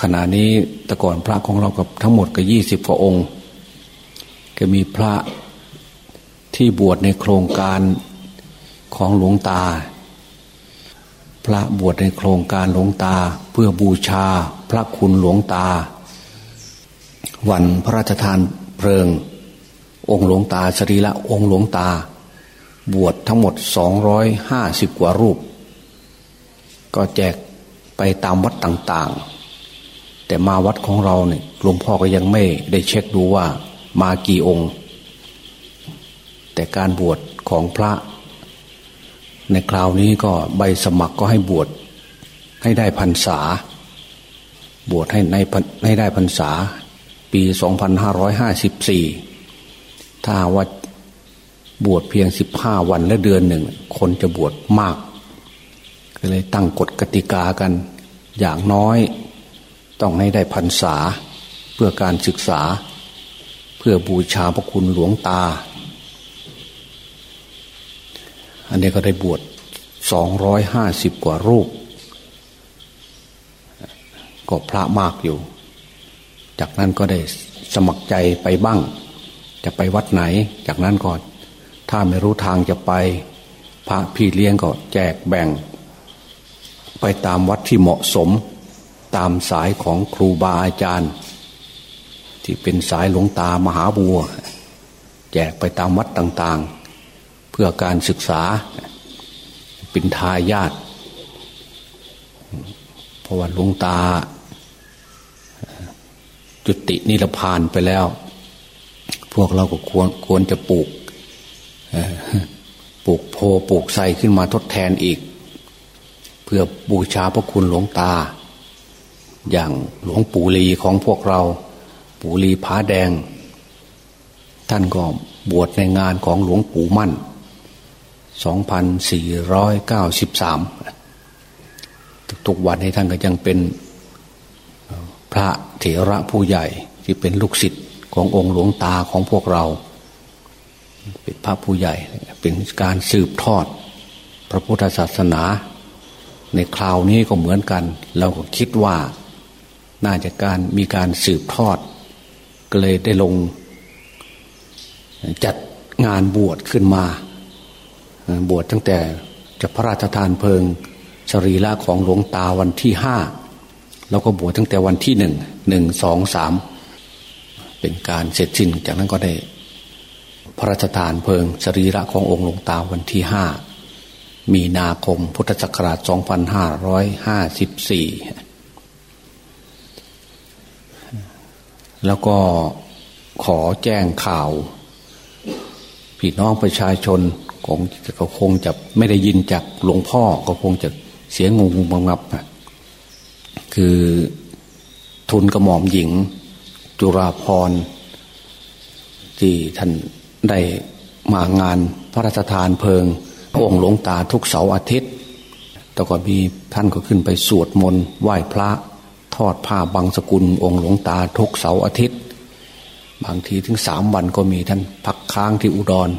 ขณะนี้แต่ก่อนพระของเรากับทั้งหมดก็ยี่สิบกว่าองค์ ก็มีพระที่บวชในโครงการของหลวงตา พระบวชในโครงการหลวงตาเพื่อบูชาพระคุณหลวงตา วันพระราชทานเพลิง องค์หลวงตาสรีละองค์หลวงตา บวชทั้งหมดสองร้อยห้าสิบกว่ารูป ก็แจกไปตามวัดต่างๆ แต่มาวัดของเราเนี่ยหลวงพ่อก็ยังไม่ได้เช็คดูว่ามากี่องค์ แต่การบวชของพระ ในคราวนี้ก็ใบสมัครก็ให้บวชให้ได้พรรษา บวชให้ในให้ได้พรรษา ปี 2554 ถ้าว่าบวชเพียง 15 วันและเดือนหนึ่ง คนจะบวชมาก ก็เลยตั้งกฎกติกากันอย่างน้อย ต้องให้ได้พรรษาเพื่อการศึกษา เพื่อบูชาพระคุณหลวงตา อันนี้ก็ได้บวช250กว่ารูป ก็พระมากอยู่ จากนั้นก็ได้สมัครใจไปบ้าง จะไปวัดไหน จากนั้นก่อนถ้าไม่รู้ทางจะไป พระพี่เลี้ยงก็แจกแบ่ง ไปตามวัดที่เหมาะสม ตามสายของครูบาอาจารย์ ที่เป็นสายหลวงตามหาบัว แจกไปตามวัดต่างๆ เพื่อการศึกษาเป็นทายาทเพราะว่าหลวงตา จุตินิรพานไปแล้ว พวกเราก็ควรควรจะปลูกปลูกโพปลูกไทรขึ้นมาทดแทนอีก เพื่อบูชาพระคุณหลวงตา อย่างหลวงปู่ลีของพวกเรา ปู่ลีผาแดง ท่านก็บวชในงานของหลวงปู่มั่น 2493 ทุกวันให้ท่านก็ยังเป็นพระเถระผู้ใหญ่ที่เป็นลูกศิษย์ขององค์หลวงตาของพวกเรา เป็นพระผู้ใหญ่เป็นการสืบทอด พระพุทธศาสนา ในคราวนี้ก็เหมือนกัน เราก็คิดว่า น่าจะการมีการสืบทอด ก็เลยได้ลง จัดงานบวชขึ้นมา บวชตั้งแต่จะพระราชทานเพลิงสรีระของหลวงตาวันที่ห้าแล้วก็บวชตั้งแต่วันที่หนึ่งหนึ่งสองสามเป็นการเสร็จสิ้นจากนั้นก็ได้ พระราชทานเพลิงสรีระขององค์หลวงตาวันที่ห้ามีนาคมพุทธศักราช 2554 แล้วก็ขอแจ้งข่าวพี่น้องประชาชนคงก็คงจะไม่ได้ยินจากหลวงพ่อก็คงจะเสียงงงงงับนะคือทุนกระหม่อมหญิง จุราพรที่ท่านได้มางานพระราชทานเพลิง พระองค์หลวงตาทุกเสาร์อาทิตย์แต่ก่อนมีท่านก็ขึ้นไปสวดมนต์ไหว้พระ ทอดผ้าบางสกุลองค์หลวงตาทุกเสาร์อาทิตย์ บางทีถึงสามวันก็มีท่านพักค้างที่อุดร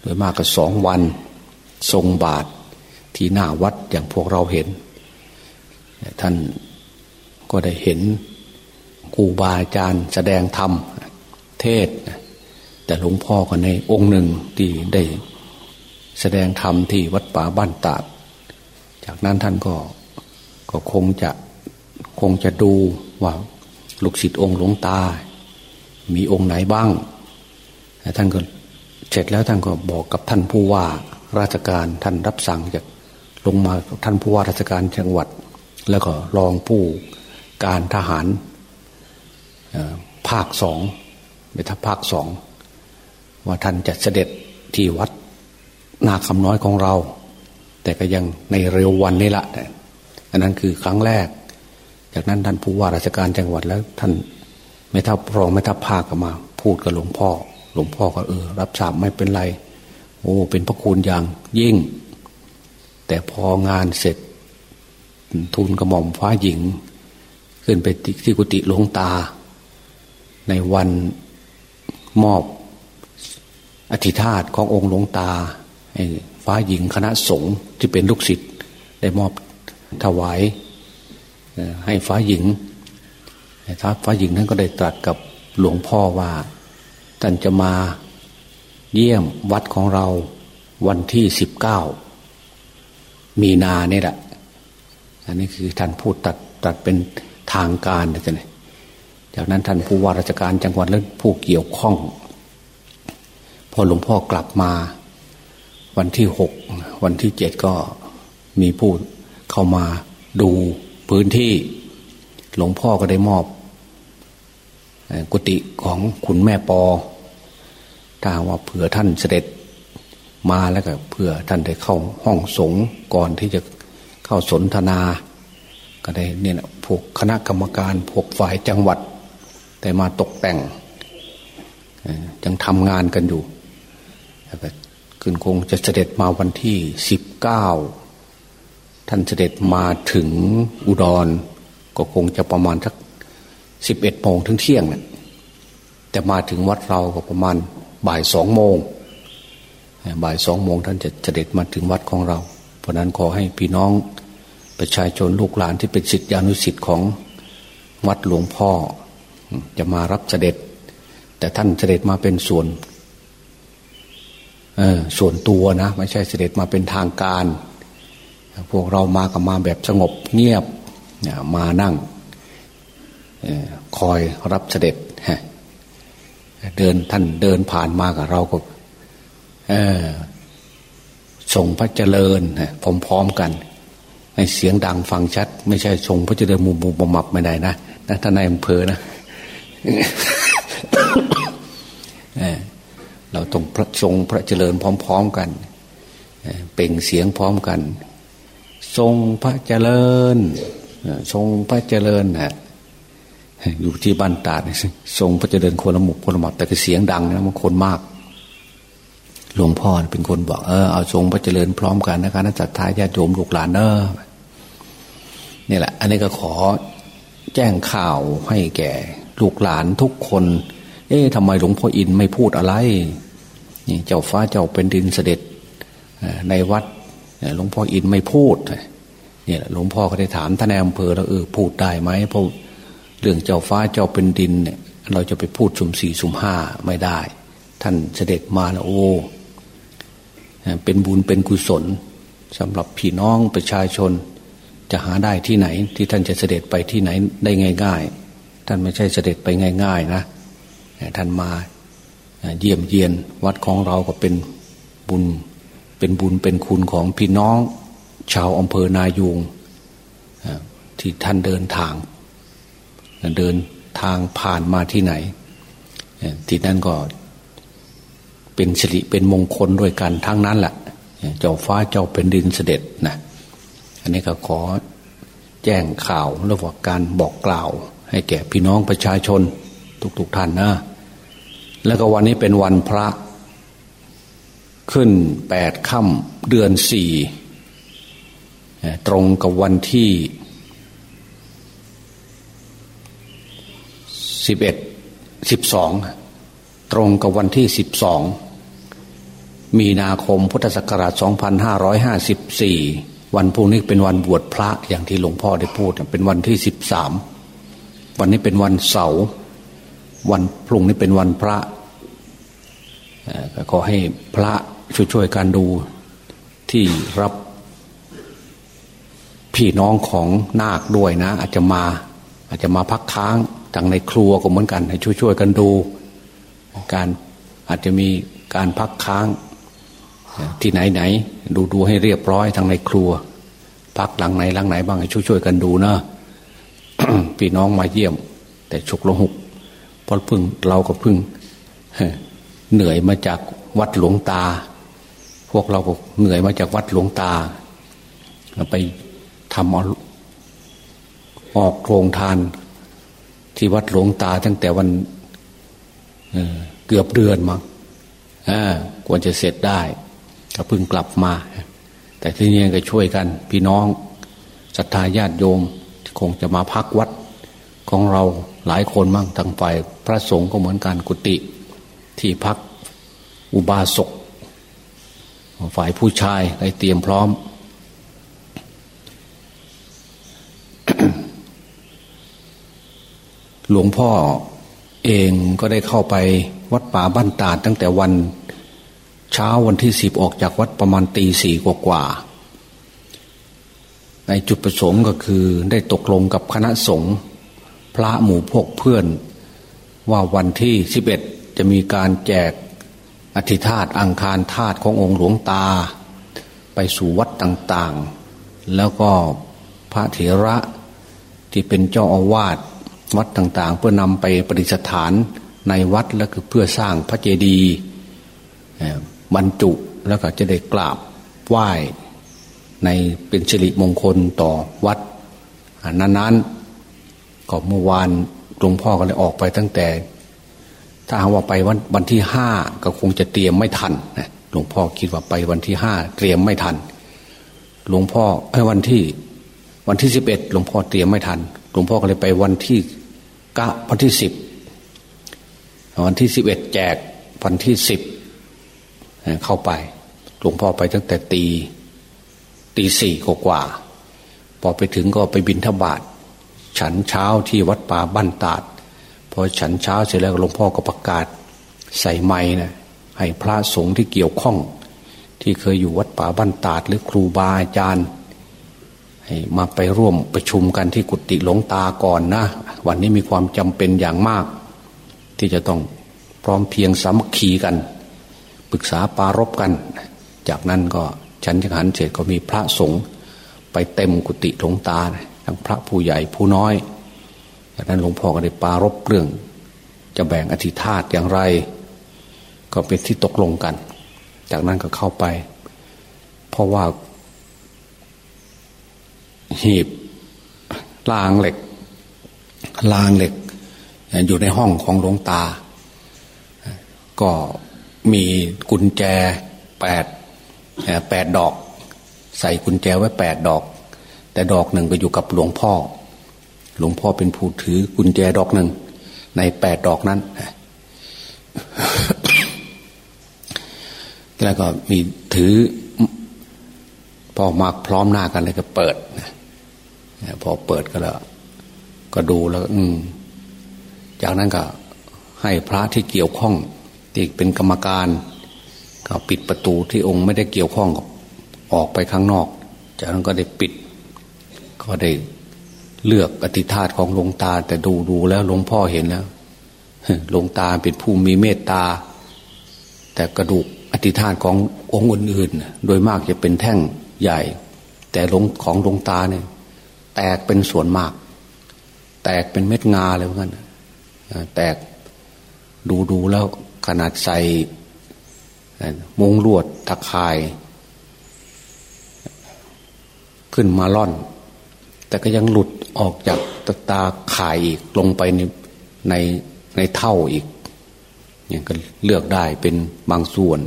โดยมากก็สองวัน ทรงบาทที่หน้าวัดอย่างพวกเราเห็น ท่านก็ได้เห็นครูบาอาจารย์แสดงธรรมเทศ แต่หลวงพ่อก็ในองค์หนึ่งที่ได้แสดงธรรมที่วัดป่าบ้านตาด จากนั้นท่านก็ก็คงจะ คงจะดูว่าลูกศิษย์องค์หลวงตา มีองค์ไหนบ้างท่านก็เสร็จแล้วท่านก็บอกกับท่านผู้ว่าราชการท่านรับสั่งจากลงมาท่านผู้ว่าราชการจังหวัด แล้วก็รองผู้การทหารภาคสองในทัพภาคสองว่าท่านจะเสด็จที่วัดนาคำน้อยของเรา แต่ก็ยังในเร็ววันนี้ละอันนั้นคือครั้งแรก จากนั้นท่านผู้ว่าราชการจังหวัดแล้ว ท่านไม่ทัพรองไม่ทัพภาคก็มา พูดกับหลวงพ่อ หลวงพ่อก็เออ รับทราบไม่เป็นไร โอ้ เป็นพระคุณอย่างยิ่ง แต่พองานเสร็จ ทุนกระหม่อมฟ้าหญิง ขึ้นไปที่กุฏิหลวงตา ในวันมอบอธิธาตขององค์หลวงตาฟ้าหญิงคณะสงฆ์ที่เป็นลูกศิษย์ได้มอบถวาย ให้ฟ้าหญิงท้าฟ้าหญิงนั้นก็ได้ตรัสกับหลวงพ่อว่าท่านจะมาเยี่ยมวัดของเราวันที่สิบเก้ามีนาเนี่ยแหละ อันนี้คือท่านพูดตัดตัดเป็นทางการนะจ๊ะเนี่ยจากนั้นท่านผู้ว่าราชการจังหวัดและผู้เกี่ยวข้อง พอหลวงพ่อกลับมา วันที่หกวันที่เจ็ดก็มีผู้เข้ามาดู พื้นที่ หลวงพ่อก็ได้มอบกุฏิของคุณแม่ปอ ถ้าว่าเผื่อท่านเสด็จมาแล้วก็เพื่อท่านได้เข้าห้องสงก่อนที่จะเข้าสนทนา ก็ได้เนี่ยพวกคณะกรรมการพวกฝ่ายจังหวัด แต่มาตกแต่งยังทำงานกันอยู่แล้วก็ขึ้นคงจะเสด็จมาวันที่สิบเก้า ท่านเสด็จมาถึงอุดร ก็คงจะประมาณสักสิบเอ็ดโมงถึงเที่ยงเนี่ยแต่มาถึงวัดเราก็ประมาณบ่ายสองโมงบ่ายสองโมงท่านจะเสด็จมาถึงวัดของเรา เพราะนั้นขอให้พี่น้องประชาชนลูกหลานที่เป็นศิษยานุศิษย์ของวัดหลวงพ่อ จะมารับเสด็จ แต่ท่านเสด็จมาเป็นส่วนส่วนตัวนะ ไม่ใช่เสด็จมาเป็นทางการ พวกเรามากับมาแบบสงบเงียบมานั่งคอยรับเสด็จเดินท่านเดินผ่านมากับเราก็ส่งพระเจริญพร้อมๆกันให้เสียงดังฟังชัด ไม่ใช่ส่งพระเจริญมุมมุมบมับไม่ได้นะนะท่านนายอำเภอนะเราต้องพระทรงพระเจริญพร้อม ๆกัน เป่งเสียงพร้อมกัน ทรงพระเจริญทรงพระเจริญนะอยู่ที่บ้านตาดทรงพระเจริญคนละหมุกคนละหมัดแต่ก็เสียงดังนะมันคนมาก หลวงพ่อเป็นคนบอกเออเอาทรงพระเจริญพร้อมกันนะคะนักจัดท้ายญาติโยมลูกหลานเนอะนี่แหละ อันนี้ก็ขอแจ้งข่าวให้แก่ลูกหลานทุกคน เอ๊ะทำไมหลวงพ่ออินไม่พูดอะไรนี่เจ้าฟ้าเจ้าเป็นดินเสด็จในวัด หลวงพ่ออินไม่พูดเนี่ยหลวงพ่อก็ได้ถามท่านนายอำเภอแล้วเออพูดได้ไหมเพราะเรื่องเจ้าฟ้าเจ้าเป็นดินเนี่ย เราจะไปพูดสุ่มสี่สุ่มห้าไม่ได้ ท่านเสด็จมาแล้วโอ้เป็นบุญเป็นกุศลสำหรับพี่น้องประชาชน จะหาได้ที่ไหน ที่ท่านจะเสด็จไปที่ไหนได้ง่าย ๆ ท่านไม่ใช่เสด็จไปง่าย ๆ นะท่านมาเยี่ยมเยียนวัดของเราก็เป็นบุญ เป็นบุญเป็นคุณของพี่น้อง ชาวอำเภอนายูงที่ท่านเดินทาง เดินทางผ่านมาที่ไหนที่นั่นก็เป็นสิริเป็นมงคลด้วยกันทั้งนั้นแหละเจ้าฟ้าเจ้าเป็นดินเสด็จนะอันนี้ก็ขอแจ้งข่าวเรื่องการบอกกล่าว ให้แก่พี่น้องประชาชนทุกๆทท่านนะแล้วก็วันนี้เป็นวันพระ ขึ้นแปดค่ำเดือนสี่ตรงกับวันที่สิบเอ็ดสิบสองตรงกับวันที่สิบสองมีนาคมพุทธศักราช 2554 วันพรุ่งนี้เป็นวันบวชพระอย่างที่หลวงพ่อได้พูด เป็นวันที่ 13 วันนี้เป็นวันเสาร์วันพรุ่งนี้เป็นวันพระก็ขอให้พระ ช่วยๆการดูที่รับพี่น้องของนาคด้วยนะ อาจจะมาอาจจะมาพักค้างทางในครัวก็เหมือนกัน ให้ช่วยๆกันดู การอาจจะมีการพักค้างที่ไหนไหนดูดูให้เรียบร้อยทางในครัว พักหลังไหนหลังไหนบ้างให้ช่วยช่วยกันดูนะพี่น้องมาเยี่ยม แต่ฉุกละหุกเพราะพึ่งเราก็พึ่งเหนื่อยมาจากวัดหลวงตา วกเราก็เหนื่อยมาจากวัดหลวงตา ไปทำออกโรงทาน ที่วัดหลวงตา ตั้งแต่วันเกือบเดือนมั้งควรจะเสร็จได้ก็เพิ่งกลับมา แต่ที่นี่ก็ช่วยกัน พี่น้องศรัทธาญาติโยม คงจะมาพักวัดของเราหลายคนมั่งทางฝ่ายพระสงฆ์ก็เหมือนกันกุฏิที่พักอุบาสก ฝ่ายผู้ชายได้เตรียมพร้อม หลวงพ่อเองก็ได้เข้าไปวัดป่าบ้านตาดตั้งแต่วันเช้าวันที่สิบออกจากวัดประมาณตีสี่กว่าในจุดประสงค์ก็คือได้ตกลงกับคณะสงฆ์พระหมู่พกเพื่อน ว่าวันที่สิบเอ็ดจะมีการแจก อธิธาตอังคารธาตุขององค์หลวงตา ไปสู่วัดต่างๆ แล้วก็พระเถระที่เป็นเจ้าอาวาสวัดต่างๆ เพื่อนำไปประดิษฐานในวัดแล้วก็เพื่อสร้างพระเจดีย์บรรจุแล้วก็จะได้กราบไหว้ในเป็นสิริมงคลต่อวัดนั้นๆก็เมื่อวานหลวงพ่อก็เลยออกไปตั้งแต่ ถ้าหาว่าไปวันวันที่ห้าก็คงจะเตรียมไม่ทันนะหลวงพ่อคิดว่าไปวันที่ห้าเตรียมไม่ทัน หลวงพ่อไอ้วันที่ วันที่สิบเอ็ดหลวงพ่อเตรียมไม่ทัน หลวงพ่อก็เลยไปวันที่กะวันที่สิบวันที่สิบเอ็ดแจกวันที่สิบเข้าไป หลวงพ่อไปตั้งแต่ตีตีสี่กว่าพอไปถึงก็ไปบินทบาทฉันเช้าที่วัดป่าบ้านตาด พอฉันเช้าเสร็จแล้วหลวงพ่อก็ประกาศ ใส่ไม้นะให้พระสงฆ์ที่เกี่ยวข้อง ที่เคยอยู่วัดป่าบ้านตาดหรือครูบาอาจารย์ให้มาไปร่วมประชุมกันที่กุฏิหลวงตาก่อนนะ วันนี้มีความจำเป็นอย่างมาก ที่จะต้องพร้อมเพียงสามัคคีกันปรึกษาปารบกัน จากนั้นก็ฉันจังหันเสร็จก็มีพระสงฆ์ไปเต็มกุฏิหลวงตาทั้งพระผู้ใหญ่ผู้น้อย จากนั้นหลวงพ่อก็ได้ปารบเรื่อง จะแบ่งอธิธาตอย่างไร ก็เป็นที่ตกลงกัน จากนั้นก็เข้าไป เพราะว่า หีบลางเหล็กลางเหล็ก อยู่ในห้องของหลวงตา ก็มีกุญแจแปดแปดดอก ใส่กุญแจไว้แปดดอก แต่ดอกหนึ่งก็อยู่กับหลวงพ่อ หลวงพ่อเป็นผู้ถือกุญแจดอกหนึ่ง ในแปดดอกนั้นแล้วก็มีถือ พอมาพร้อมหน้ากันเลยก็เปิดพอเปิดก็แล้ว ก็ดูแล้ว อืม จากนั้นก็ ให้พระที่เกี่ยวข้องที่เป็นกรรมการ ก็ปิดประตูที่องค์ไม่ได้เกี่ยวข้องกับออกไปข้างนอก จากนั้นก็ได้ปิด ก็ได้ เลือกอธิธาตของหลวงตา แต่ดูดูแล้วหลวงพ่อเห็นแล้วหลวงตาเป็นผู้มีเมตตา แต่กระดูกอธิธาตขององค์อื่นๆ โดยมากจะเป็นแท่งใหญ่ แต่หลวงของหลวงตาเนี่ย แตกเป็นส่วนมาก แตกเป็นเม็ดงาเลยเหมือนกันแตกดูดูแล้วขนาดใส่มงลวดตะข่าย ขึ้นมาล่อน แต่ก็ยังหลุดออกจากตตาข่ายอีกลงไปในในในเท่าอีกอย่างก็เลือกได้เป็นบางส่วน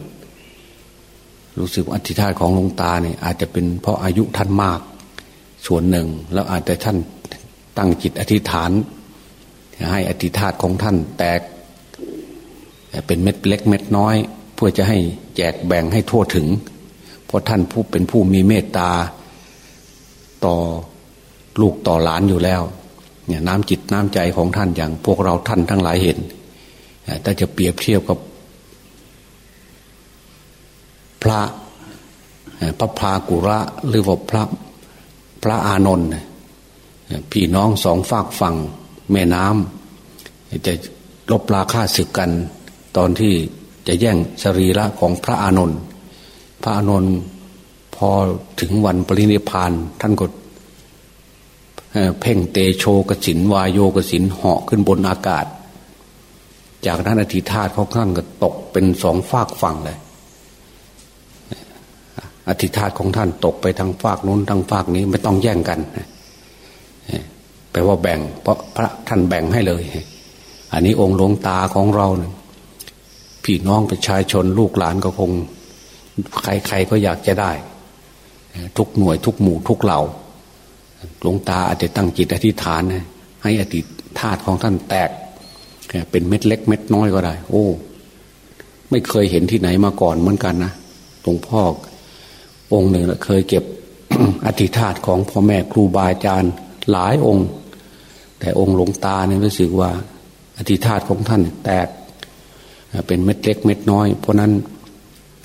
รู้สึกว่าอธิษฐานของหลวงตาเนี่ยอาจจะเป็นเพราะอายุท่านมาก ส่วนหนึ่ง แล้วอาจจะท่านตั้งจิตอธิษฐาน ให้อธิษฐานของท่านแตกเป็นเม็ดเล็กเม็ดน้อย เพื่อจะให้แจกแบ่งให้ทั่วถึง เพราะท่านผู้เป็นผู้มีเมตตา ต่อ ลูกต่อหลานอยู่แล้ว เนี่ยน้ำจิตน้ำใจของท่านอย่างพวกเราท่านทั้งหลายเห็นแต่จะเปรียบเทียบกับ พระพระพากุระหรือว่าพระพระอานนท์พี่น้องสองฝากฝั่งแม่น้ำจะลบราค่าศึกกัน ตอนที่จะแย่งสรีระของพระอานนท์พระอานนท์พอถึงวันปรินิพานท่านก็ เพ่งเตโชกสินวายโยกสินเหาะขึ้นบนอากาศ จากนั้นอธิธาตุของท่านก็ตกเป็นสองฝากฝั่งเลยอธิธาตุของท่านตกไปทางฝากนู้นทางฝากนี้ไม่ต้องแย่งกันแปลว่าแบ่ง เพราะพระท่านแบ่งให้เลย อันนี้องค์หลวงตาของเราเนี่ยพี่น้องประชาชนลูกหลานก็คง ใครๆก็อยากจะได้ ทุกหน่วยทุกหมู่ทุกเหล่า หลวงตาอาจจะตั้งจิตอธิษฐานนะให้อธิธาตุของท่านแตก เป็นเม็ดเล็ก เม็ดน้อยก็ได้ โอ้ ไม่เคยเห็นที่ไหนมาก่อนเหมือนกันนะหลวงพ่อองค์หนึ่งเคยเก็บอธิธาตุของพ่อแม่ครูบาอาจารย์หลายองค์ แต่องค์หลวงตาเนี่ยรู้สึกว่า อธิธาตของท่านแตก เป็นเม็ดเล็ก เม็ดน้อย เพราะนั้น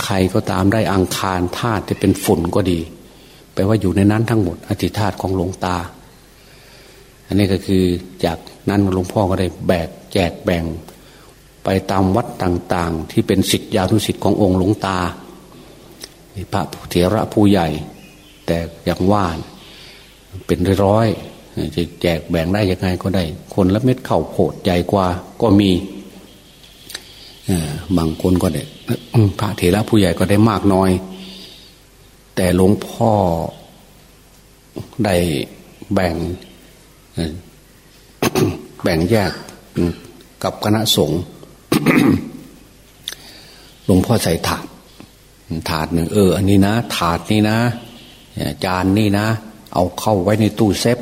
ใครก็ตามได้อังคารธาตุที่เป็นฝุ่นก็ดี แปลว่าอยู่ในนั้นทั้งหมดอธิธาตของหลวงตา อันนี้ก็คือจากนั้นหลวงพ่อก็ได้แบกแจกแบ่ง ไปตามวัดต่างๆ ที่เป็นสิทธิยานุสิทธิ์ขององค์หลวงตาพระเถระผู้ใหญ่ แต่อย่างว่าเป็นร้อยๆจะแจกแบ่งได้ยังไงก็ได้ คนละเม็ดเข่าโผดใหญ่กว่าก็มีบางคนก็ได้พระเถระผู้ใหญ่ก็ได้มากน้อย แต่หลวงพ่อได้แบ่งแบ่งแยกกับคณะสงฆ์หลวงพ่อใส่ถาดถาดหนึ่งเออ อันนี้นะ ถาดนี้นะจานนี่นะ เอาเข้าไว้ในตู้เซฟ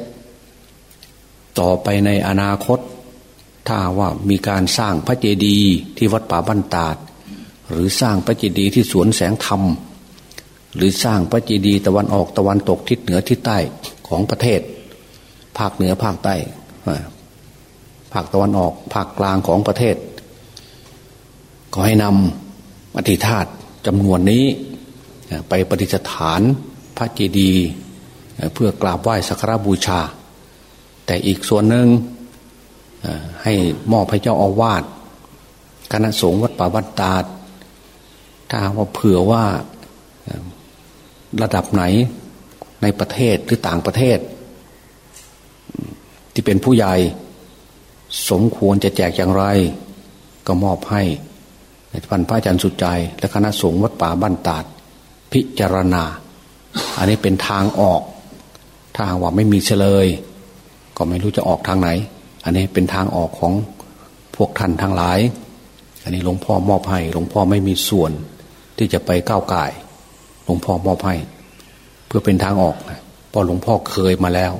ต่อไปในอนาคต ถ้าว่ามีการสร้างพระเจดีย์ที่วัดป่าบ้านตาด หรือสร้างพระเจดีย์ที่สวนแสงธรรม หรือสร้างพระเจดีย์ตะวันออกตะวันตกทิศเหนือทิศใต้ของประเทศ ภาคเหนือภาคใต้ภาคตะวันออกภาคกลางของประเทศ ก็ให้นำอธิธาตจำนวนนี้ ไปปฏิสถานพระเจดีย์เพื่อกราบไหว้สักการบูชา แต่อีกส่วนหนึ่งให้มอบให้เจ้าอาวาสคณะสงฆ์วัดป่าวัดตาถ้าว่าเผื่อว่า ระดับไหนในประเทศหรือต่างประเทศ ที่เป็นผู้ใหญ่สมควรจะแจกอย่างไร ก็มอบให้พันพระอาจารย์สุดใจ และคณะสงฆ์วัดป่าบ้านตาด พิจารณา อันนี้เป็นทางออก ถ้าว่าไม่มีเฉลย ก็ไม่รู้จะออกทางไหน อันนี้เป็นทางออกของพวกท่านทั้งหลาย อันนี้หลวงพ่อมอบให้หลวงพ่อไม่มีส่วนที่จะไปก้าวไก่ หลวงพ่อมอบให้เพื่อเป็นทางออกเพราะหลวงพ่อเคยมาแล้ว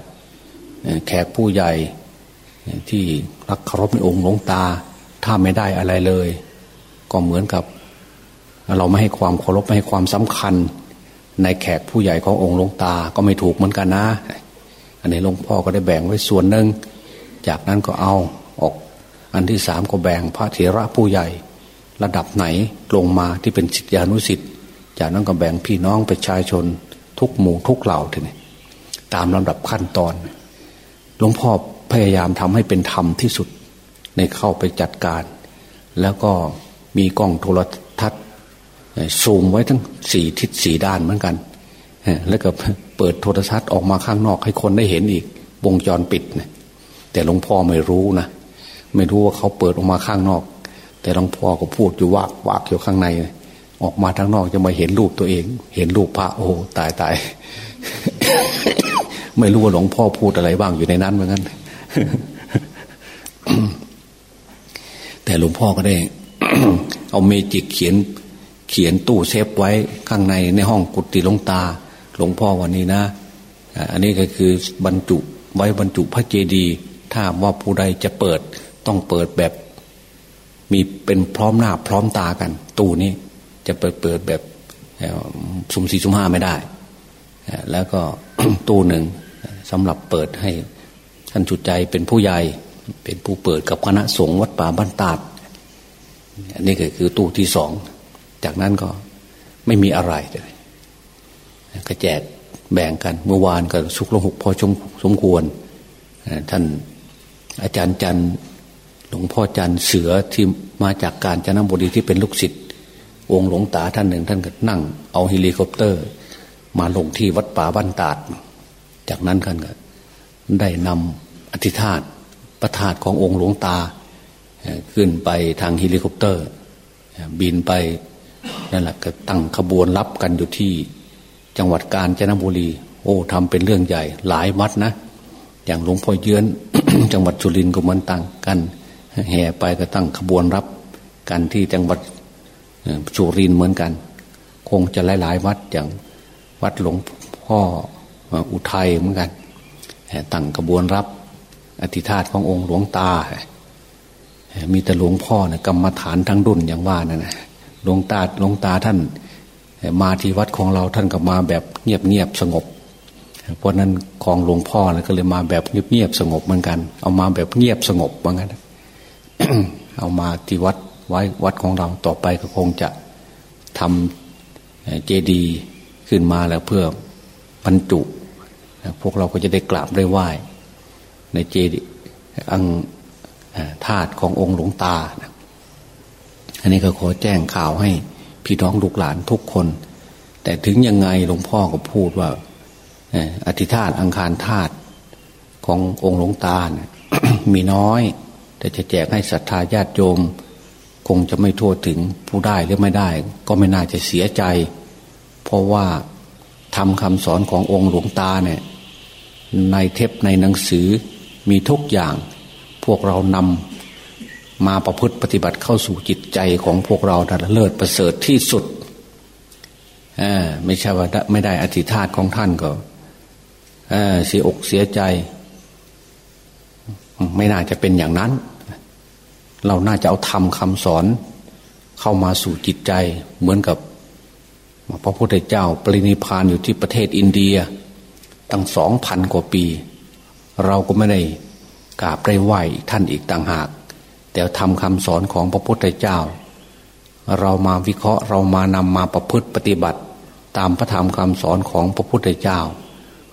แขกผู้ใหญ่ที่รักเคารพในองค์หลวงตา ถ้าไม่ได้อะไรเลย ก็เหมือนกับ เราไม่ให้ความเคารพไม่ให้ความสำคัญ ในแขกผู้ใหญ่ขององค์หลวงตาก็ไม่ถูกเหมือนกันนะ อันนี้หลวงพ่อก็ได้แบ่งไว้ส่วนหนึ่งจากนั้นก็เอาออกอันที่สามก็แบ่งพระเถระผู้ใหญ่ ระดับไหนลงมาที่เป็นสิทธิอนุสิทธิ์ จากนั้นก็แบ่งพี่น้องประชาชนทุกหมู่ทุกเหล่าทีนี้ตามลำดับขั้นตอน หลวงพ่อพยายามทำให้เป็นธรรมที่สุด ในเข้าไปจัดการ แล้วก็มีกล้องโทรทัศน์ซูมไว้ทั้งสี่ทิศสี่ด้านเหมือนกัน แล้วก็เปิดโทรทัศน์ออกมาข้างนอกให้คนได้เห็นอีก วงจรปิดนะแต่หลวงพ่อไม่รู้นะ ไม่รู้ว่าเขาเปิดออกมาข้างนอก แต่หลวงพ่อก็พูดอยู่วากวากอยู่ข้างใน ออกมาทางนอกจะมาเห็นรูปตัวเอง เห็นรูปพระโอ้ตายตายไม่รู้ว่าหลวงพ่อพูดอะไรบ้างอยู่ในนั้นเหมือนกันแต่หลวงพ่อก็ได้ เอาเมจิกเขียน เขียนตู้เซฟไว้ข้างในในห้องกุฏิหลวงตา หลวงพ่อวันนี้นะอันนี้ก็คือบรรจุไว้บรรจุพระเจดีย์ถ้าว่าผู้ใดจะเปิด ต้องเปิดแบบ มีเป็นพร้อมหน้าพร้อมตากัน ตู้นี้ จะเปิดเปิดแบบสุ่มสี่สุ่มห้าไม่ได้ แล้วก็ตู้หนึ่งสำหรับเปิดให้ท่านจุดใจเป็นผู้ใหญ่ เป็นผู้เปิดกับคณะสงฆ์วัดป่าบ้านตาดอันนี้ก็คือตู้ที่สอง จากนั้นก็ไม่มีอะไรเลยก็แจกแบ่งกัน เมื่อวานก็สุกลงหกพอชมสมควร ท่านอาจารย์จันหลวงพ่อจันเสือที่มาจากการจนบุรีที่เป็นลูกศิษย์ องค์หลวงตาท่านหนึ่งท่านก็นั่ง เอาเฮลิคอปเตอร์ มาลงที่วัดป่าบ้านตาด จากนั้นท่านก็ได้นำอธิธาตประธาตขององค์หลวงตา ขึ้นไปทางเฮลิคอปเตอร์ บินไปนั่นแหละก็ตั้งขบวนรับกันอยู่ที่จังหวัดกาญจนบุรี โอ้ทำเป็นเรื่องใหญ่หลายวัดนะ อย่างหลวงพ่อเยื้อนจังหวัดสุรินทร์ก็เหมือนต่างกัน แห่ไปก็ตั้งขบวนรับกันที่จังหวัด สุรินทร์เหมือนกัน คงจะหลาย ๆ วัดอย่างวัดหลวงพ่ออุทัยเหมือนกันตั้งกระบวนรับอธิธาตขององค์หลวงตา มีแต่หลวงพ่อนะกรรมฐานทั้งดุนอย่างว่านั่นนะหลวงตาหลวงตาท่าน มาที่วัดของเราท่านก็มาแบบเงียบเงียบสงบ เพราะนั้นของหลวงพ่อนะก็เลยมาแบบเงียบๆสงบเหมือนกัน เอามาแบบเงียบสงบเหมือนกันเอามาที่วัด ไว้วัดของเราต่อไปก็คงจะทำเจดีย์ขึ้นมาแล้วเพื่อบรรจุ พวกเราก็จะได้กราบได้ไหว้ ในเจดีย์อังธาตุขององค์หลวงตา อันนี้ก็ขอแจ้งข่าวให้พี่น้องลูกหลานทุกคน แต่ถึงยังไงหลวงพ่อก็พูดว่าอธิธาตุอังคารธาตุขององค์หลวงตาเนี่ยมีน้อย แต่จะแจกให้ศรัทธาญาติโยม งจะไม่ทั่วถึงผู้ได้หรือไม่ได้ ก็ไม่น่าจะเสียใจ เพราะว่าทำคำสอนขององค์หลวงตาเนี่ยในเทปในหนังสือมีทุกอย่าง พวกเรานำมาประพฤติปฏิบัติเข้าสู่จิตใจของพวกเราเลิศประเสริฐที่สุดไม่ใช่ว่าไม่ได้อธิธาตของท่านก็เสียอกเสียใจ ไม่น่าจะเป็นอย่างนั้น เราน่าจะเอาทำคำสอน เข้ามาสู่จิตใจ เหมือนกับพระพุทธเจ้าปรินิพานอยู่ที่ประเทศอินเดีย ตั้งสองพันกว่าปี เราก็ไม่ได้กราบได้ไหวท่านอีกต่างหาก แต่ทำคำสอนของพระพุทธเจ้า เรามาวิเคราะห์เรามานำมาประพฤติปฏิบัติ ตามพระธรรมคำสอนของพระพุทธเจ้า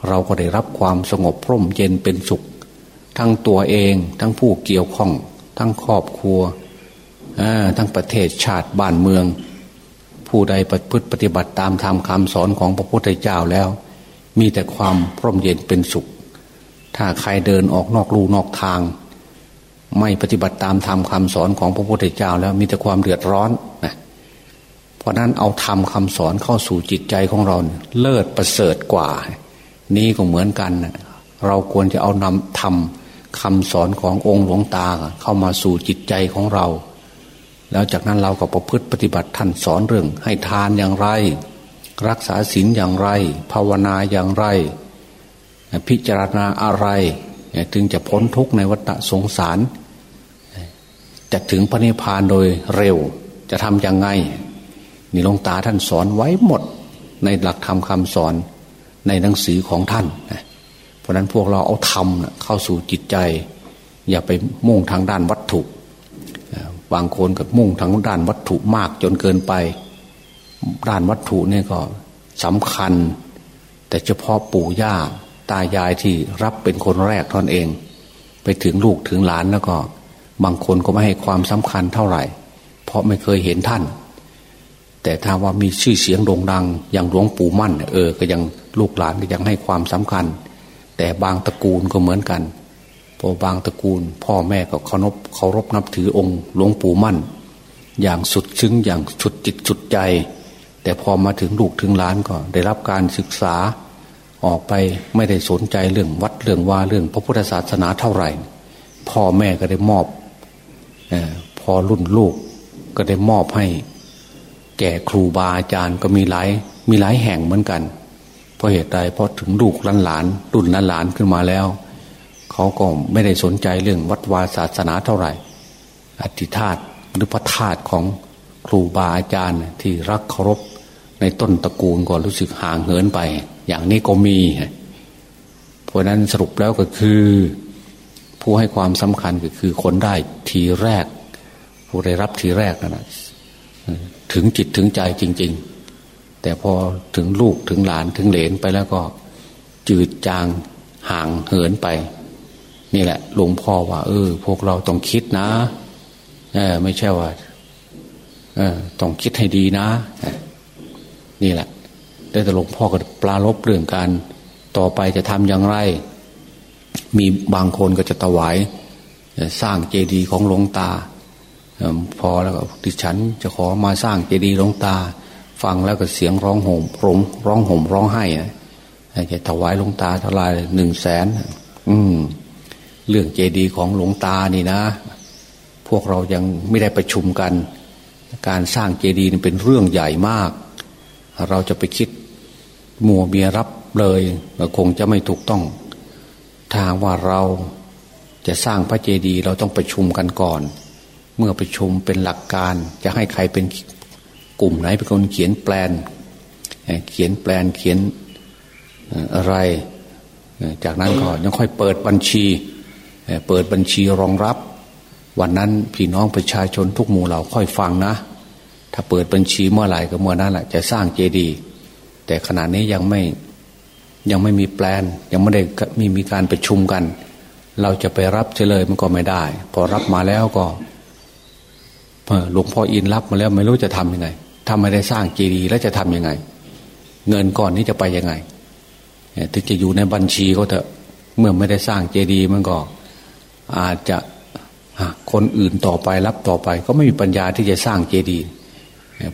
เราก็ได้รับความสงบพร่มเย็นเป็นสุข ทั้งตัวเองทั้งผู้เกี่ยวข้อง ทั้งครอบครัวทั้งประเทศชาติบ้านเมือง ผู้ใดปฏิปฏิบัติตามธรรมคำสอนของพระพุทธเจ้าแล้ว มีแต่ความพร่มเย็นเป็นสุข ถ้าใครเดินออกนอกลูนอกทาง ไม่ปฏิบัติตามธรรมคำสอนของพระพุทธเจ้าแล้วมีแต่ความเดือดร้อนนะเพราะนั้นเอาธรรมคำสอนเข้าสู่จิตใจของเราเลิศประเสริฐกว่า นี้ก็เหมือนกันเราควรจะเอานำทำ คำสอนขององค์หลวงตาเข้ามาสู่จิตใจของเรา แล้วจากนั้นเราก็ประพฤติปฏิบัติท่านสอนเรื่อง ให้ทานอย่างไร รักษาศีลอย่างไร ภาวนาอย่างไร พิจารณาอะไรถึงจะพ้นทุกข์ในวัฏสงสาร จะถึงพระนิพพานโดยเร็วจะทำยังไงนี่หลวงตาท่านสอนไว้หมดในหลักธรรมคำสอนในหนังสือของท่านเพ ราะนั้นพวกเราเอาธรรมเข้าสู่จิตใจ อย่าไปมุ่งทางด้านวัตถุบางคนก็มุ่งทางด้านวัตถุมากจนเกินไป ด้านวัตถุเนี่ยก็สำคัญ แต่เฉพาะปู่ย่าตายายที่รับเป็นคนแรกท่านเอง ไปถึงลูกถึงหลานแล้วก็ บางคนก็ไม่ให้ความสำคัญเท่าไหร่ เพราะไม่เคยเห็นท่าน แต่ถ้าว่ามีชื่อเสียงโด่งดังอย่างหลวงปู่มั่น เออ ก็ยังลูกหลานก็ยังให้ความสำคัญ แต่บางตระกูลก็เหมือนกันพอบางตระกูล พ่อแม่ก็เคารพเคารพนับถือองค์หลวงปู่มั่น อย่างสุดซึ้งอย่างสุดจิตสุดใจ แต่พอมาถึงลูกถึงหลานก็ได้รับการศึกษา ออกไปไม่ได้สนใจเรื่องวัดเรื่องว่าเรื่อง พระพุทธศาสนาเท่าไหร่ พ่อแม่ก็ได้มอบอพอรุ่นลูกก็ได้มอบให้ แก่ครูบาอาจารย์ก็มีหลายมีหลายแห่งเหมือนกัน เพราะเหตุใดเพราะถึงลูกหลานหลานรุ่นหลานหลานขึ้นมาแล้ว เขาก็ไม่ได้สนใจเรื่องวัดวาศาสนาเท่าไหร่ อธิธาตหรือพระธาตุของครูบาอาจารย์ที่รักเคารพในต้นตระกูลก็รู้สึกห่างเหินไป อย่างนี้ก็มีเพราะนั้นสรุปแล้วก็คือ ผู้ให้ความสำคัญก็คือคนได้ทีแรก ผู้ได้รับทีแรกนะถึงจิตถึงใจจริง ๆ แต่พอถึงลูกถึงหลานถึงเหลนไปแล้วก็ จืดจางห่างเหินไป นี่แหละหลวงพ่อว่า เออ พวกเราต้องคิดนะเออไม่ใช่ว่าเออต้องคิดให้ดีนะ นี่แหละได้แต่หลวงพ่อก็ปลาลบเรื่องการต่อไปจะทำอย่างไร มีบางคนก็จะถวายสร้างเจดีย์ของหลวงตา พอแล้วก็ดิฉันจะขอมาสร้างเจดีย์หลวงตา ฟังแล้วก็เสียงร้องห่มร้องร้องห่มร้องไห้จะถวายหลวงตาเท่าไรหนึ่งแสนอืม เรื่องเจดีย์ของหลวงตานี่นะ พวกเรายังไม่ได้ประชุมกัน การสร้างเจดีย์เป็นเรื่องใหญ่มาก เราจะไปคิดมัวเบียรับเลยคงจะไม่ถูกต้อง ทางว่าเราจะสร้างพระเจดีย์เราต้องประชุมกันก่อน เมื่อประชุมเป็นหลักการจะให้ใครเป็น กลุ่มไหนเป็นคนเขียนแปลน เขียนแปลนเขียนอะไร จากนั้นก็ยังค่อยเปิดบัญชี เปิดบัญชีรองรับ วันนั้นพี่น้องประชาชนทุกหมู่เราค่อยฟังนะ ถ้าเปิดบัญชีเมื่อไหร่ก็เมื่อนั้นแหละจะสร้างเจดีย์แต่ขณะนี้ยังไม่ยังไม่มีแปลน ยังไม่ได้มีมีการประชุมกัน เราจะไปรับเฉลยมันก็ไม่ได้ พอรับมาแล้วก็หลวงพ่ออินรับมาแล้วไม่รู้จะทำยังไง ถ้าไม่ได้สร้างเจดีย์แล้วจะทํำยังไง เงินก่อนนี้จะไปยังไงถึงจะอยู่ในบัญชีก็เถอะเมื่อไม่ได้สร้างเจดีย์มันก็ อาจจะคนอื่นต่อไปรับต่อไป ก็ไม่มีปัญญาที่จะสร้างเจดีย์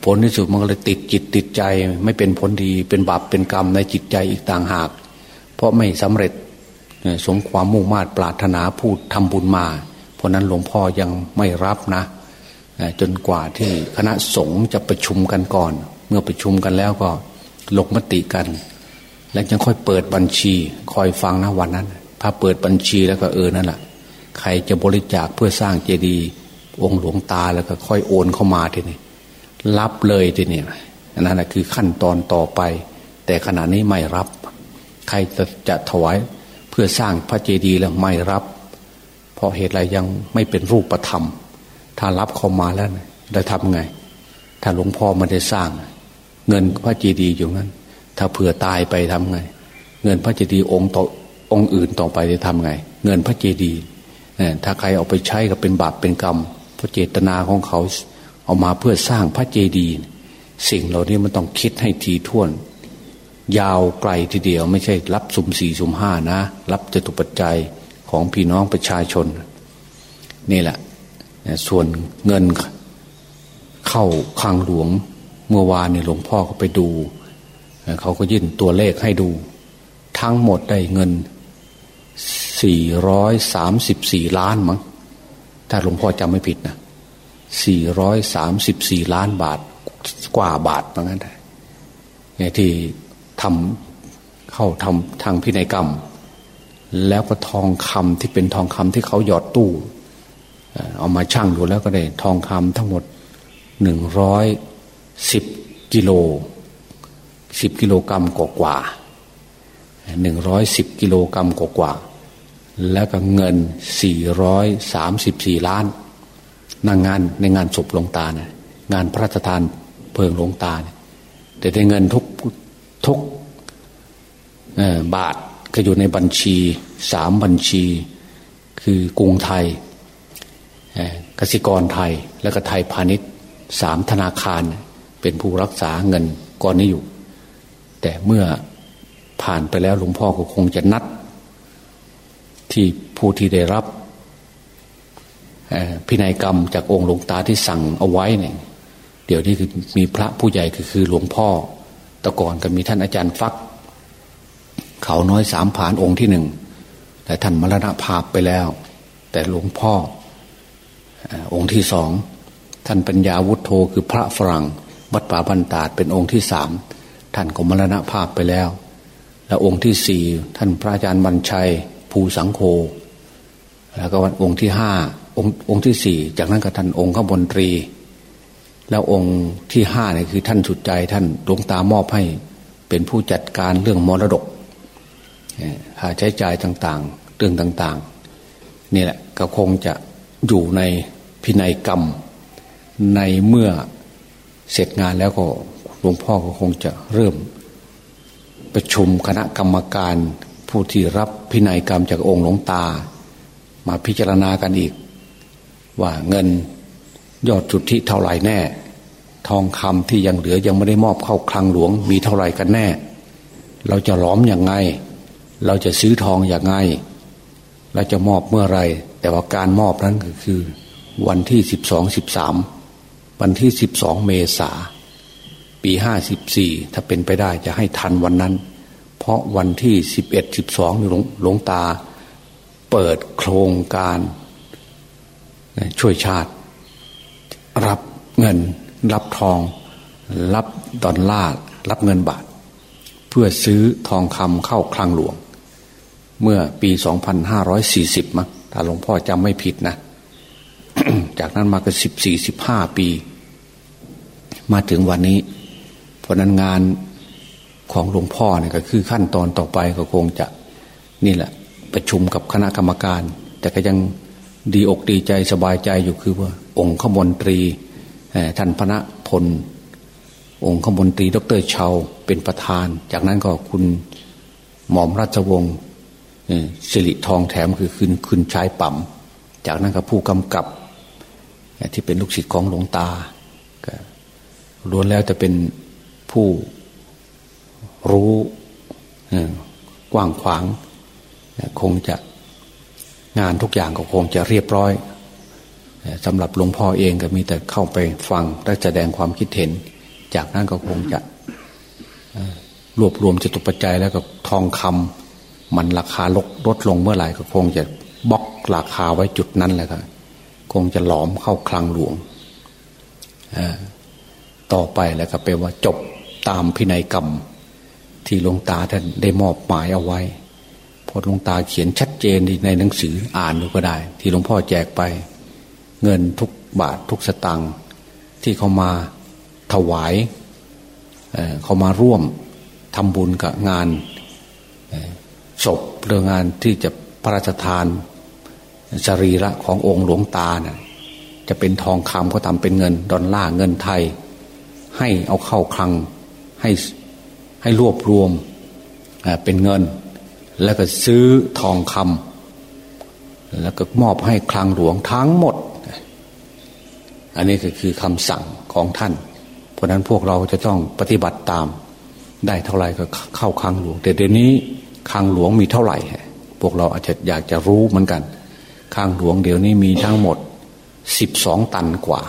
ผลที่สุดมันก็เลยติดจิตติดใจ ไม่เป็นผลดีเป็นบาปเป็นกรรมในจิตใจอีกต่างหาก เพราะไม่สำเร็จสมความมุ่งมา่ปรารถนาพูดทำบุญมา เพราะนั้นหลวงพ่อยังไม่รับนะ จนกว่าที่คณะสงฆ์จะประชุมกันก่อน เมื่อประชุมกันแล้วก็ลงมติกัน แล้วยังค่อยเปิดบัญชี คอยฟังนะวันนั้นพาเปิดบัญชีแล้วก็เออนั่นแหละใครจะบริจาคเพื่อสร้างเจดีย์องค์หลวงตาแล้วก็ค่อยโอนเข้ามาทีนี้รับเลยทีนี้นั่นแหะคือขั้นตอนต่อไป แต่ขณะนี้ไม่รับ ใครจะจะถวายเพื่อสร้างพระเจดีย์แล้วไม่รับ เพราะเหตุอะไรยังไม่เป็นรูปธรรม ถ้ารับเข้ามาแล้วได้ทำไง ถ้าหลวงพ่อไม่ได้สร้าง เงินพระเจดีย์อยู่นั้น ถ้าเผื่อตายไปทำไง เงินพระเจดีย์องค์ต่อองค์อื่นต่อไปจะทำไง เงินพระเจดีย์ถ้าใครเอาไปใช้ก็เป็นบาปเป็นกรรมเพราะเจตนาของเขาเอามาเพื่อสร้างพระเจดีย์สิ่งเหล่านี้มันต้องคิดให้ทีท่วน ยาวไกลทีเดียว ไม่ใช่รับสุ่มสี่สุ่มห้านะ รับจตุปัจจัยของพี่น้องประชาชน นี่แหละ ส่วนเงินเข้าคลังหลวงเมื่อวานเนี่ยหลวงพ่อก็ไปดู เขาก็ยื่นตัวเลขให้ดู ทั้งหมดได้เงินสี่ร้อยสามสิบสี่ล้านมั้งถ้าหลวงพ่อจำไม่ผิดนะสี่ร้อยสามสิบสี่ล้านบาทกว่าบาทเหมือนกันเนี่ยที่ทำเข้าทำทางพินัยกรรม แล้วก็ทองคำที่เป็นทองคำที่เขาหยอดตู้ เอามาชั่งดูแล้วก็ได้ทองคำทั้งหมดหนึ่งร้อยสิบกิโลสิบกิโลกรัมกว่าหนึ่งร้อยสิบกิโลกรัมกว่า แล้วก็เงินสี่ร้อยสามสิบสี่ล้านนางงานในงานศพหลวงตาเนะงานพระราชทานเพลิงหลวงตาเนี่ยแต่ได้เงินทุกทุกบาทก็อยู่ในบัญชีสามบัญชี คือกรุงไทย กสิกรไทยและก็ไทยพาณิชย์สามธนาคารเป็นผู้รักษาเงินก้อนนี้อยู่ แต่เมื่อผ่านไปแล้วหลวงพ่อก็คงจะนัด ที่ผู้ที่ได้รับพินัยกรรมจากองค์หลวงตาที่สั่งเอาไว้เนี่ยเดี๋ยวนี้คือมีพระผู้ใหญ่คือคือหลวงพ่อตะก่อนก็มีท่านอาจารย์ฟัก เขาน้อยสามผานองค์ที่หนึ่งแต่ท่านมรณภาพไปแล้ว แต่หลวงพ่อ องค์ที่สองท่านปัญญาวุฒโธคือพระฝรั่งวัดป่าบันตาดเป็นองค์ที่สามท่านก็มรณภาพไปแล้ว แล้วองค์ที่สี่ท่านพระอาจารย์บรรชัยภูสังโฆแล้วก็วันองค์ที่ห้าองค์องค์ที่สี่จากนั้นก็ท่านองค์ข้าบนตรี แล้วองค์ที่ห้าเนี่ยคือท่านสุดใจท่านดวงตามอบให้เป็นผู้จัดการเรื่องมรดกค่าใช้จ่ายต่างๆ เรื่องต่างๆนี่แหละก็คงจะอยู่ใน พินัยกรรม ในเมื่อเสร็จงานแล้วก็หลวงพ่อก็คงจะเริ่ม ประชุมคณะกรรมการผู้ที่รับพินัยกรรมจากองค์หลวงตา มาพิจารณากันอีก ว่าเงินยอดจุดที่เท่าไหร่แน่ ทองคำที่ยังเหลือยังไม่ได้มอบเข้าคลังหลวงมีเท่าไหร่กันแน่ เราจะล้อมอย่างไง เราจะซื้อทองอย่างไงเราจะมอบเมื่อไรแต่ว่าการมอบนั้นก็คือ วันที่สิบสองสิบสามวันที่สิบสองเมษาปีห้าสิบสี่ถ้าเป็นไปได้จะให้ทันวันนั้น เพราะวันที่สิบเอ็ดสิบสองหลวงตา เปิดโครงการช่วยชาติ รับเงิน รับทอง รับดอลลาร์รับเงินบาท เพื่อซื้อทองคำเข้าคลังหลวง เมื่อปีสองพันห้าร้อยสี่สิบมั้งถ้าหลวงพ่อจำไม่ผิดนะ จากนั้นมาก็สิบสี่สิบห้าปี มาถึงวันนี้ เพราะนั้นงานของหลวงพ่อเนี่ยก็คือขั้นตอนต่อไปก็คงจะนี่แหละ ประชุมกับคณะกรรมการ แต่ก็ยังดีอกดีใจสบายใจอยู่คือว่า องค์ขมนตรีท่านพระพล องค์ขมนตรี ดรเชาเป็นประธาน จากนั้นก็คุณหม่อมราชวงศ์สิริทองแถมคือคืนคืนชายปั่มจากนั้นก็ผู้กำกับ ที่เป็นลูกศิษย์ของหลวงตาก็ล้วนแล้วจะเป็นผู้รู้กว้างขวาง คงจะงานทุกอย่างก็คงจะเรียบร้อยสำหรับหลวงพ่อเองก็มีแต่เข้าไปฟังและแสดงความคิดเห็น จากนั้นก็คงจะรวบรวมจตุปัจจัยแล้วก็ทองคำมันราคาลดลดลงเมื่อไหร่ก็คงจะบล็อกราคาไว้จุดนั้นแหละครับ คงจะหลอมเข้าคลังหลวงต่อไปแล้วก็เป็นว่าจบตามพินัยกรรม ที่หลวงตาท่านได้มอบหมายเอาไว้พอหลวงตาเขียนชัดเจนในหนังสืออ่านดูก็ได้ ที่หลวงพ่อแจกไป เงินทุกบาททุกสตังค์ที่เขามาถวายเขามาร่วมทำบุญกับงานศพเรื่องงานที่จะพระราชทาน สรีระขององค์หลวงตาเนะ่ยจะเป็นทองคำก็ทำเป็นเงินดอลลาร์เงินไทย ให้เอาเข้าคลังให้ให้รวบรวมเป็นเงิน แล้วก็ซื้อทองคำแล้วก็มอบให้คลังหลวงทั้งหมด อันนี้ก็คือคำสั่งของท่าน เพราะนั้นพวกเราจะต้องปฏิบัติตาม ได้เท่าไหร่ก็เข้าคลังหลวง แต่เดี๋ยวนี้คลังหลวงมีเท่าไหร่ พวกเราอาจจะอยากจะรู้เหมือนกัน คลังหลวงเดี๋ยวนี้มีทั้งหมดสิบสองตันกว่า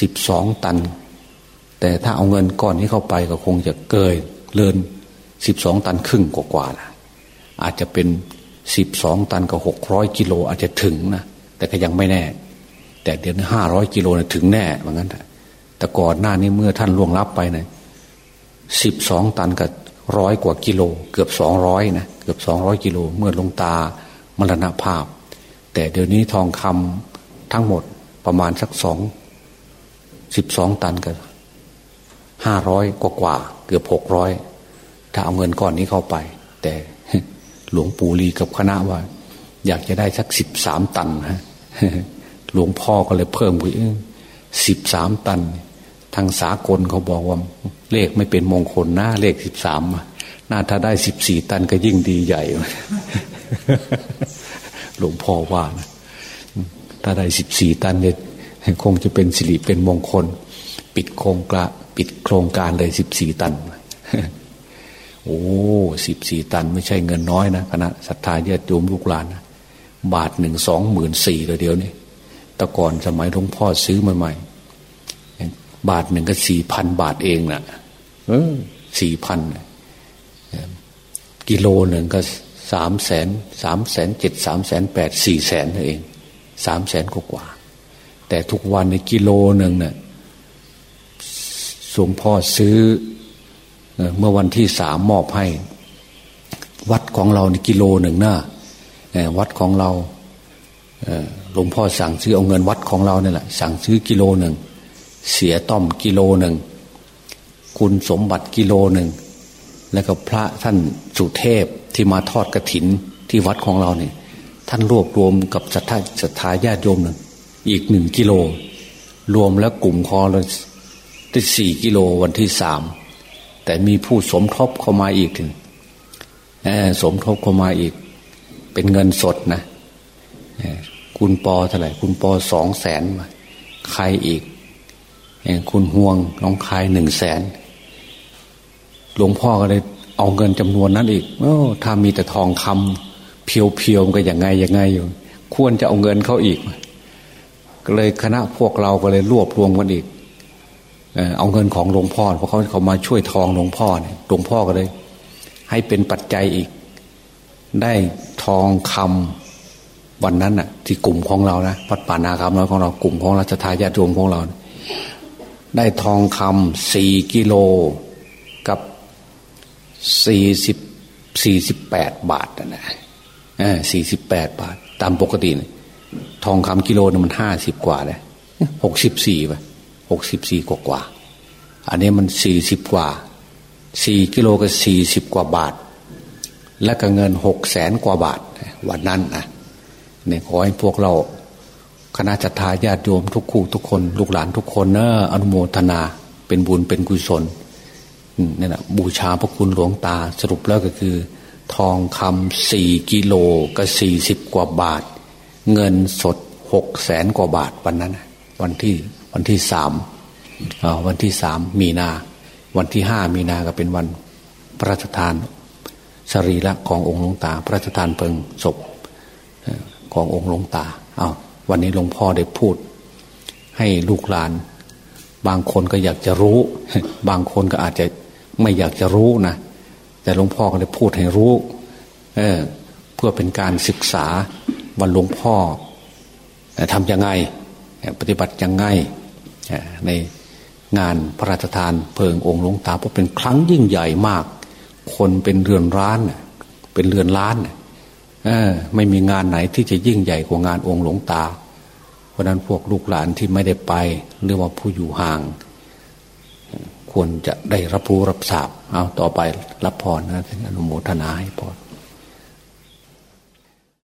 สิบสองตัน แต่ถ้าเอาเงินก้อนนี้เข้าไปก็คงจะเกินเลินสิบสองตันครึ่งกว่าๆนะอาจจะเป็นสิบสองตันกับหกร้อยกิโลอาจจะถึงนะแต่ก็ยังไม่แน่ แต่เดี๋ยวนี้ห้าร้อยกิโลนะถึงแน่เหมือนกันแต่ก่อนหน้านี้เมื่อท่านล่วงลับไปนะสิบสองตันกับร้อยกว่ากิโล เกือบสองร้อยนะเกือบสองร้อยกิโลเมื่อลงตา มรณภาพ แต่เดี๋ยวนี้ทองคำทั้งหมดประมาณสักสองสิบสองตันกันห้าร้อยกว่ากว่าเกือบหกร้อยถ้าเอาเงินก้อนนี้เข้าไป แต่หลวงปู่ลีกับคณะว่า อยากจะได้สักสิบสามตันฮะหลวงพ่อก็เลยเพิ่มไปสิบสามตัน ทางสากลเขาบอกว่า เลขไม่เป็นมงคลนะเลขสิบสามน่าถ้าได้สิบสี่ตันก็ยิ่งดีใหญ่ หลวงพ่อว่านะถ้าได้สิบสี่ตันเนี่ยคงจะเป็นสิริเป็นมงคล ปิดโครงกระปิดโครงการเลยสิบสี่ตัน โอ้สิบสี่ตันไม่ใช่เงินน้อยนะคณะศรัทธาญาติโยมลูกหลานนะบาทหนึ่งสองหมื่นสี่เลยเดียวนี่แต่ก่อนสมัยหลวงพ่อซื้อใหม่ๆบาทหนึ่งก็สี่พันบาทเองนะ่ะสี่พันกิโลหนึ่งก็ สามแสนสามแสนเจ็ดสามแสนแปดสี่แสนเองสามแสนกว่า แต่ทุกวันในกิโลหนึ่งเนี่ยสงพ่อซื้อเมื่อวันที่สามมอบให้ วัดของเราในกิโลหนึ่งนะวัดของเราหลวงพ่อสั่งซื้อเอาเงินวัดของเราเนี่ยแหละสั่งซื้อกิโลหนึ่งเสียต้อมกิโลหนึ่งคุณสมบัติกิโลหนึ่งแล้วก็พระท่านสุเทพ ที่มาทอดกระถินที่วัดของเราเนี่ย ท่านรวบรวมกับศรัทธาศรัทธาญาติโยมหนึ่งอีกหนึ่งกิโล รวมแล้วกลุ่มคอเราได้สี่กิโลวันที่สามแต่มีผู้สมทบเข้ามาอีกถึงสมทบเข้ามาอีก เป็นเงินสดนะคุณปอเท่าไหร่คุณปอสองแสนใครอีกคุณห่วงน้องคายหนึ่งแสนหลวงพ่อก็เลย เอาเงินจำนวนนั้นอีกอถ้ามีแต่ทองคำเพียวๆก็ยังไงยังไงอยู่ควรจะเอาเงินเขาอีก ก็เลยคณะพวกเราก็เลยรวบรวมกันอีกเอาเงินของหลวงพ่อเพราะเขาเขามาช่วยทองหลวงพ่อเนี่ยหลวงพ่อก็เลย ให้เป็นปัจจัยอีก ได้ทองคำวันนั้นน่ะ ที่กลุ่มของเรานะวัดป่านาคำน้อยของเรากลุ่มของราชทายาทรวมของเรา ได้ทองคำสี่กิโล กับ สี่สิบสี่สิบแปดบาทนะสี่สิบแปดบาท ตามปกติทองคำกิโลนึงมันห้าสิบกว่าเลยหกสิบสี่ไปหกสิบสี่กว่ากว่า อันนี้มันสี่สิบกว่าสี่กิโลก็สี่สิบกว่าบาท และก็เงินหกแสนกว่าบาท วันนั้นนะเนี่ยขอให้พวกเราคณะจัตตาญาติโยมทุกคู่ทุกคน ลูกหลานทุกคนเนอะอนุโมทนา เป็นบุญเป็นกุศล นี่แหละบูชาพระคุณหลวงตาสรุปแล้วก็คือ ทองคำสี่กิโลก็สี่สิบกว่าบาท เงินสดหกแสนกว่าบาทวันนั้น วันที่วันที่สามวันที่สามมีนา วันที่ห้ามีนาก็เป็นวันพระราชทานสรีระขององค์หลวงตา พระราชทานเพลิงศพขององค์หลวงตาเอาวันนี้หลวงพ่อได้พูด ให้ลูกหลาน บางคนก็อยากจะรู้ บางคนก็อาจจะ ไม่อยากจะรู้นะแต่หลวงพ่อก็ได้พูดให้รู้เเพื่อเป็นการศึกษาวันหลวงพ่อทำยังไงปฏิบัติยังไงในงานพระราชทานเพลิงองค์หลวงตาเพราะเป็นครั้งยิ่งใหญ่มาก คนเป็นเรือนร้านเป็นเรือนล้านไม่มีงานไหนที่จะยิ่งใหญ่กว่างานองค์หลวงตา เพราะนั้นพวกลูกหลานที่ไม่ได้ไปหรือว่าผู้อยู่ห่าง ควรจะได้รับรู้รับทราบเอาต่อไปรับพรนะอนุโมทนาให้พร